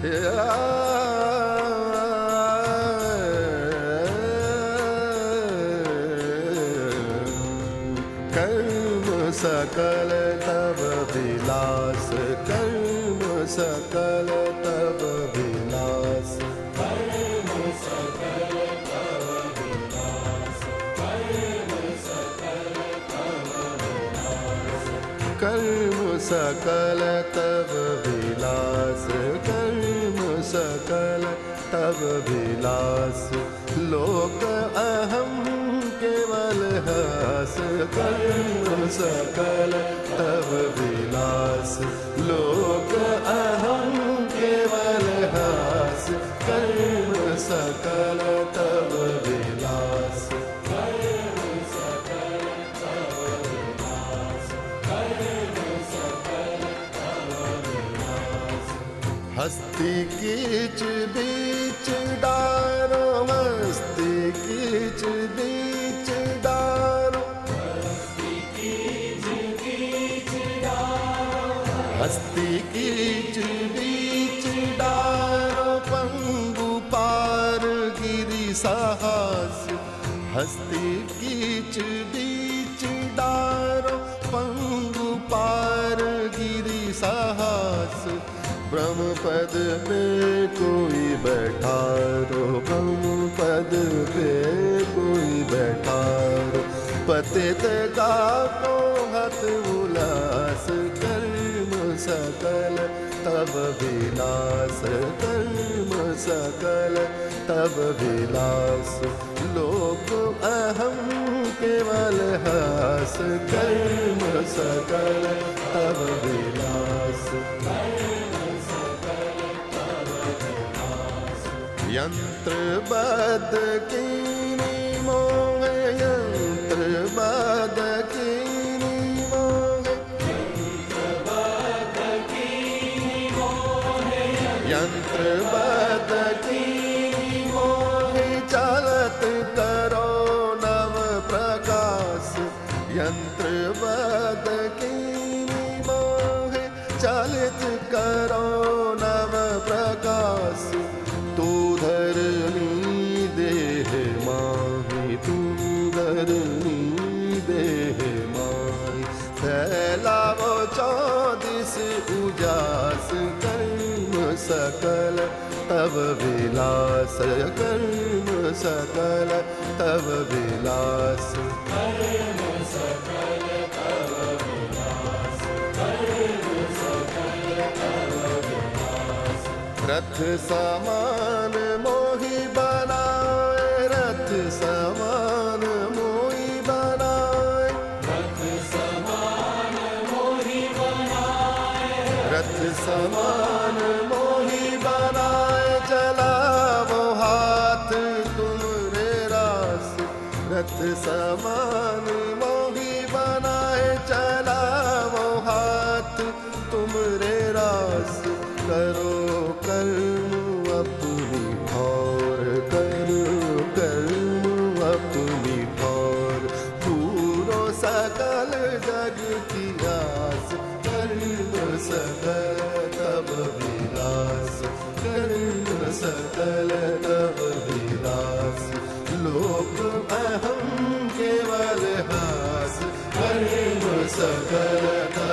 Yeah. कर्म सकल तब विलास। कर्म सकल तब विलास। कर्म सकल तब विलास। कर्म सकल तब विलास। लोक अहम हस, कर्म सकल तब विलास। लोक अहम केवल हस, कर्म सकल तब विलास। हस्ती कीच बीच डारो हस्ती कीच बीच हस्ती कीच बीच डारो, पंगु पार गिरी साहस। ब्रह्म पद पे कोई बैठा रो ब्रह्म पद पे कोई बैठा रो पतित को हत उल्लास कर्म सकल, तब विलास, कर्म सकल, तब विलास। लोक केवल हस कर्म सकल तब विलास। कीनी मोह यंत्र बद कीनी मोह यंत्र फैलावो चौदिस उजास कर्म सकल तव विलास कर्म सकल तव विलास रथ समा चलावो हाथ तुम रे रास रथ समान। The Sakalaka